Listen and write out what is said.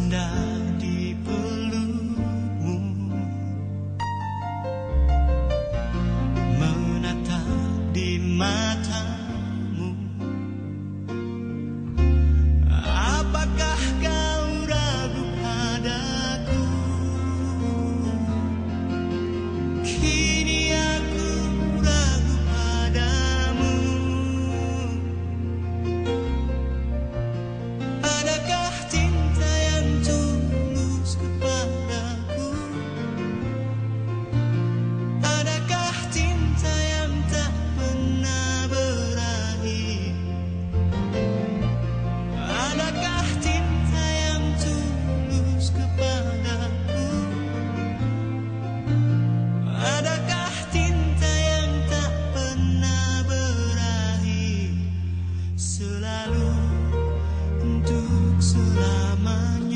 indah di pelukmu Menatap di mata magsulaman